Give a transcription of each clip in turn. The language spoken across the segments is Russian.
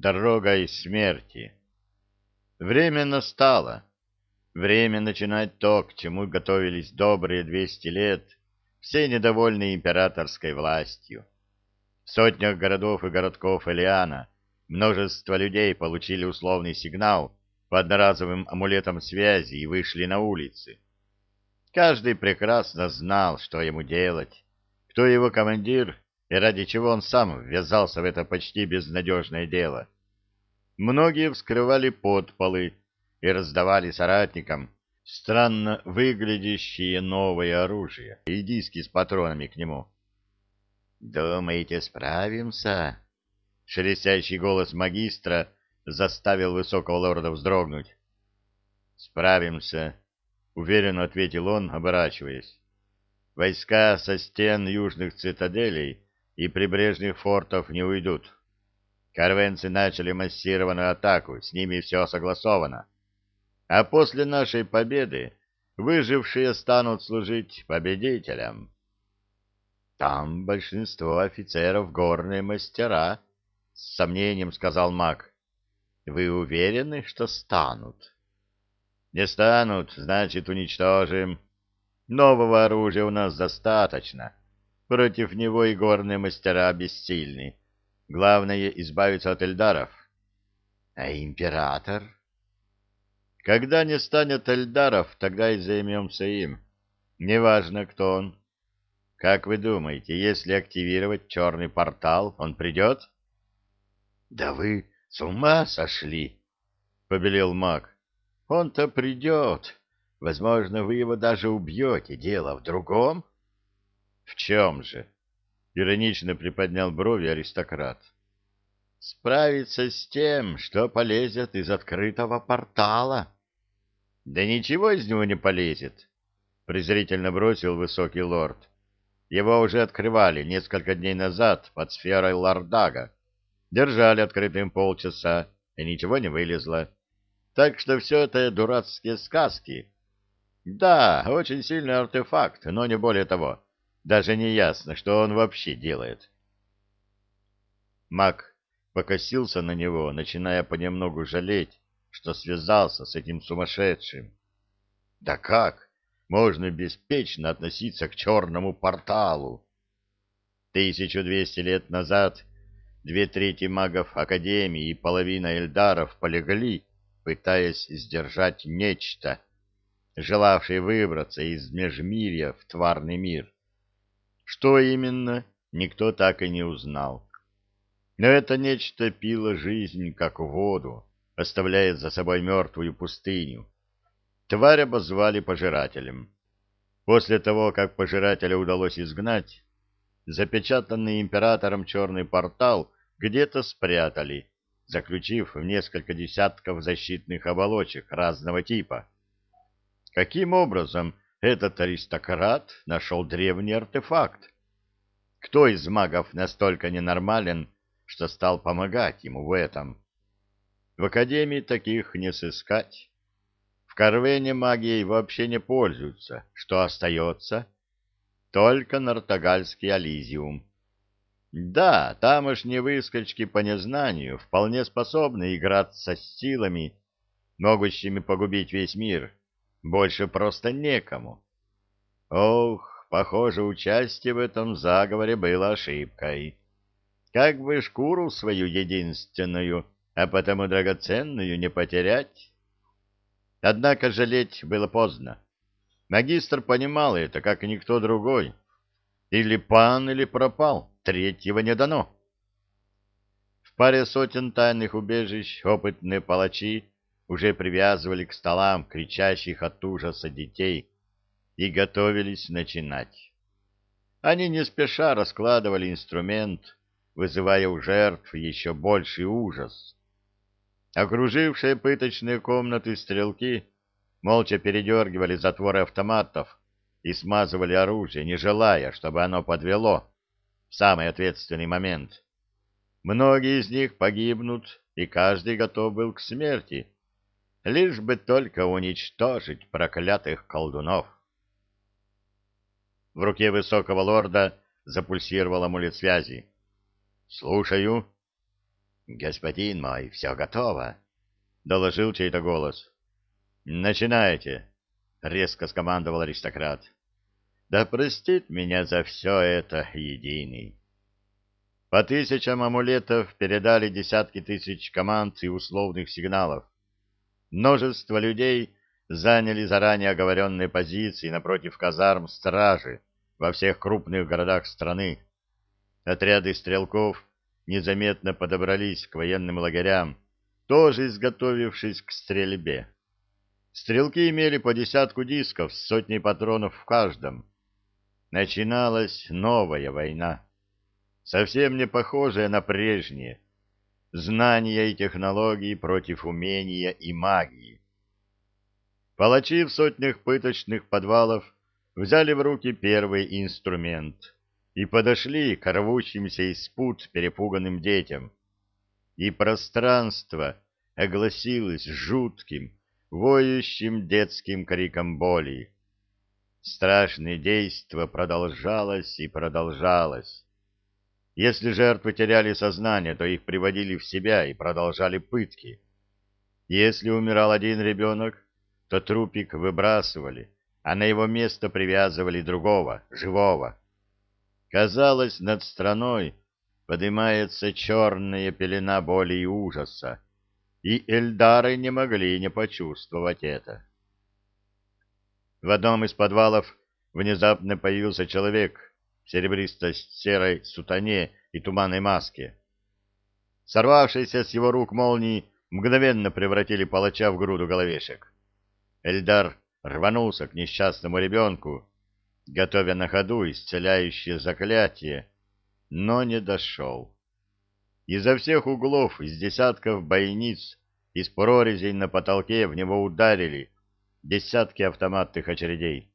дорогой смерти. Время настало. Время начинать то, к чему готовились добрые двести лет все недовольные императорской властью. В сотнях городов и городков Элиана множество людей получили условный сигнал по одноразовым амулетам связи и вышли на улицы. Каждый прекрасно знал, что ему делать, кто его командир и ради чего он сам ввязался в это почти безнадежное дело. Многие вскрывали подполы и раздавали соратникам странно выглядящее новое оружие и диски с патронами к нему. «Думаете, справимся?» Шелестящий голос магистра заставил высокого лорда вздрогнуть. «Справимся», — уверенно ответил он, оборачиваясь. «Войска со стен южных цитаделей и прибрежных фортов не уйдут. Карвенцы начали массированную атаку, с ними все согласовано. А после нашей победы выжившие станут служить победителям». «Там большинство офицеров горные мастера», — с сомнением сказал маг. Вы уверены, что станут? Не станут, значит, уничтожим. Нового оружия у нас достаточно. Против него и горные мастера бессильны. Главное — избавиться от эльдаров. А император? Когда не станет эльдаров, тогда и займемся им. Неважно, кто он. Как вы думаете, если активировать черный портал, он придет? Да вы с ума сошли? — побелел маг. — Он-то придет. Возможно, вы его даже убьете. Дело в другом? — В чем же? — иронично приподнял брови аристократ. — Справиться с тем, что полезет из открытого портала. — Да ничего из него не полезет, — презрительно бросил высокий лорд. Его уже открывали несколько дней назад под сферой Лардага. Держали открытым полчаса, и ничего не вылезло. Так что все это дурацкие сказки. Да, очень сильный артефакт, но не более того. Даже не ясно, что он вообще делает. Мак покосился на него, начиная понемногу жалеть, что связался с этим сумасшедшим. Да как можно беспечно относиться к черному порталу? Тысячу двести лет назад Две трети магов Академии и половина эльдаров полегли, пытаясь сдержать нечто, желавшее выбраться из межмирья в тварный мир. Что именно, никто так и не узнал. Но это нечто пило жизнь, как воду, оставляя за собой мертвую пустыню. Тварь обозвали пожирателем. После того, как пожирателя удалось изгнать, запечатанный императором черный портал где-то спрятали, заключив в несколько десятков защитных оболочек разного типа. Каким образом этот аристократ нашел древний артефакт? Кто из магов настолько ненормален, что стал помогать ему в этом? В Академии таких не сыскать. В Карвене магией вообще не пользуются. Что остается? Только Нартогальский Ализиум да, тамошние выскочки по незнанию вполне способны играться с силами, могущими погубить весь мир. Больше просто некому. Ох, похоже, участие в этом заговоре было ошибкой. Как бы шкуру свою единственную, а потому драгоценную, не потерять? Однако жалеть было поздно. Магистр понимал это, как и никто другой. Или пан, или пропал третьего не дано. В паре сотен тайных убежищ опытные палачи уже привязывали к столам кричащих от ужаса детей и готовились начинать. Они не спеша раскладывали инструмент, вызывая у жертв еще больший ужас. Окружившие пыточные комнаты стрелки молча передергивали затворы автоматов и смазывали оружие, не желая, чтобы оно подвело в самый ответственный момент. Многие из них погибнут, и каждый готов был к смерти, лишь бы только уничтожить проклятых колдунов. В руке высокого лорда запульсировал амулет связи. «Слушаю». Господин мой, все готово, — доложил чей-то голос. Начинайте, — резко скомандовал аристократ. Да простит меня за все это единый. По тысячам амулетов передали десятки тысяч команд и условных сигналов. Множество людей заняли заранее оговоренные позиции напротив казарм стражи во всех крупных городах страны. Отряды стрелков незаметно подобрались к военным лагерям, тоже изготовившись к стрельбе. Стрелки имели по десятку дисков с сотней патронов в каждом. Начиналась новая война совсем не похожее на прежние, знания и технологии против умения и магии. Палачи в сотнях пыточных подвалов взяли в руки первый инструмент и подошли к рвущимся из пут перепуганным детям. И пространство огласилось жутким, воющим детским криком боли. Страшное действо продолжалось и продолжалось. Если жертвы теряли сознание, то их приводили в себя и продолжали пытки. Если умирал один ребенок, то трупик выбрасывали, а на его место привязывали другого, живого. Казалось, над страной поднимается черная пелена боли и ужаса, и эльдары не могли не почувствовать это. В одном из подвалов внезапно появился человек, серебристо-серой сутане и туманной маске. Сорвавшиеся с его рук молнии мгновенно превратили палача в груду головешек. Эльдар рванулся к несчастному ребенку, готовя на ходу исцеляющее заклятие, но не дошел. Изо всех углов, из десятков бойниц, из прорезей на потолке в него ударили десятки автоматных очередей.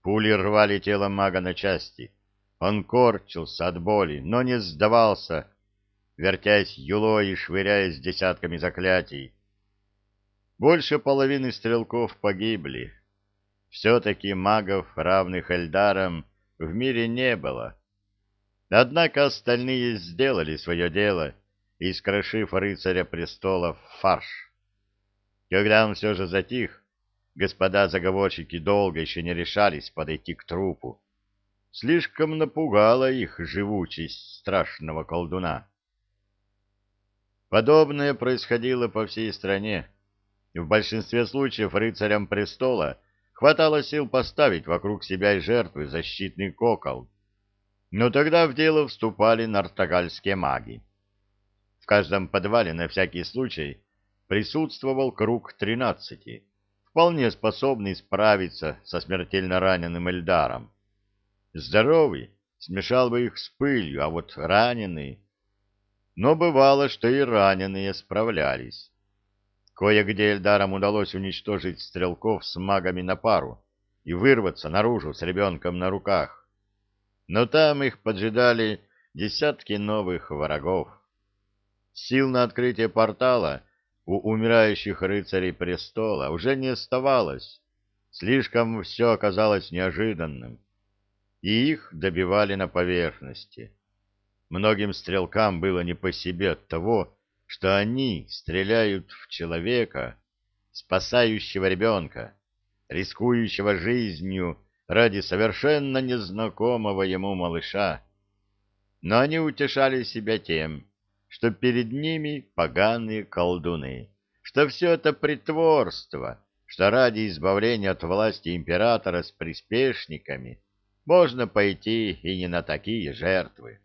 Пули рвали тело мага на части — он корчился от боли, но не сдавался, вертясь юлой и швыряясь десятками заклятий. Больше половины стрелков погибли. Все-таки магов, равных Эльдарам, в мире не было. Однако остальные сделали свое дело, искрошив рыцаря престола в фарш. Когда он все же затих, господа заговорщики долго еще не решались подойти к трупу. Слишком напугала их живучесть страшного колдуна. Подобное происходило по всей стране. В большинстве случаев рыцарям престола хватало сил поставить вокруг себя и жертвы защитный кокол. Но тогда в дело вступали нартогальские маги. В каждом подвале на всякий случай присутствовал круг тринадцати, вполне способный справиться со смертельно раненым Эльдаром. Здоровый смешал бы их с пылью, а вот раненый... Но бывало, что и раненые справлялись. Кое-где Эльдарам удалось уничтожить стрелков с магами на пару и вырваться наружу с ребенком на руках. Но там их поджидали десятки новых врагов. Сил на открытие портала у умирающих рыцарей престола уже не оставалось. Слишком все оказалось неожиданным и их добивали на поверхности. Многим стрелкам было не по себе от того, что они стреляют в человека, спасающего ребенка, рискующего жизнью ради совершенно незнакомого ему малыша. Но они утешали себя тем, что перед ними поганые колдуны, что все это притворство, что ради избавления от власти императора с приспешниками можно пойти и не на такие жертвы.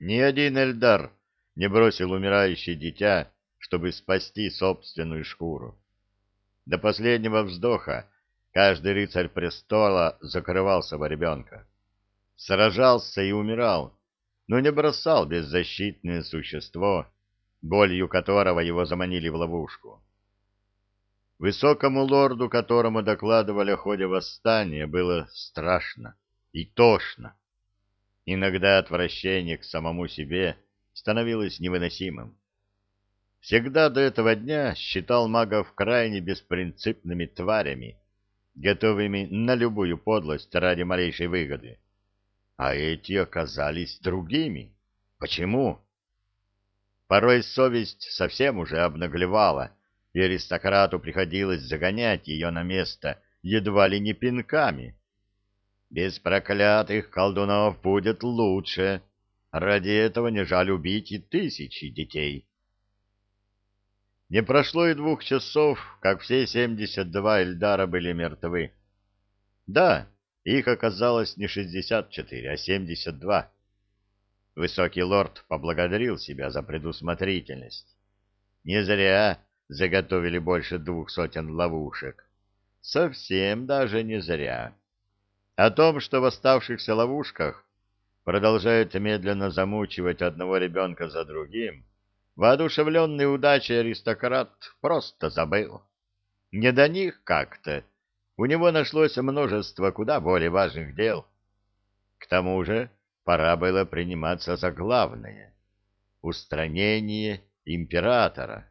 Ни один Эльдар не бросил умирающее дитя, чтобы спасти собственную шкуру. До последнего вздоха каждый рыцарь престола закрывал ребенка. Сражался и умирал, но не бросал беззащитное существо, болью которого его заманили в ловушку. Высокому лорду, которому докладывали о ходе восстания, было страшно и тошно. Иногда отвращение к самому себе становилось невыносимым. Всегда до этого дня считал магов крайне беспринципными тварями, готовыми на любую подлость ради малейшей выгоды. А эти оказались другими. Почему? Порой совесть совсем уже обнаглевала, и аристократу приходилось загонять ее на место едва ли не пинками. Без проклятых колдунов будет лучше. Ради этого не жаль убить и тысячи детей. Не прошло и двух часов, как все семьдесят два Эльдара были мертвы. Да, их оказалось не шестьдесят четыре, а семьдесят два. Высокий лорд поблагодарил себя за предусмотрительность. Не зря заготовили больше двух сотен ловушек. Совсем даже не зря. О том, что в оставшихся ловушках продолжают медленно замучивать одного ребенка за другим, воодушевленный удачей аристократ просто забыл. Не до них как-то. У него нашлось множество куда более важных дел. К тому же пора было приниматься за главное — устранение императора.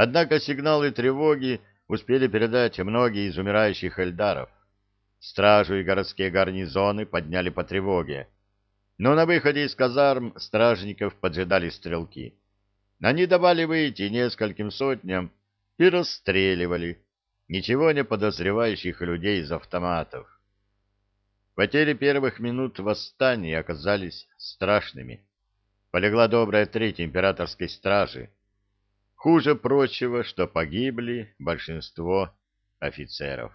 Однако сигналы тревоги успели передать многие из умирающих эльдаров. Стражу и городские гарнизоны подняли по тревоге. Но на выходе из казарм стражников поджидали стрелки. Они давали выйти нескольким сотням и расстреливали ничего не подозревающих людей из автоматов. Потери первых минут восстания оказались страшными. Полегла добрая треть императорской стражи. Хуже прочего, что погибли большинство офицеров.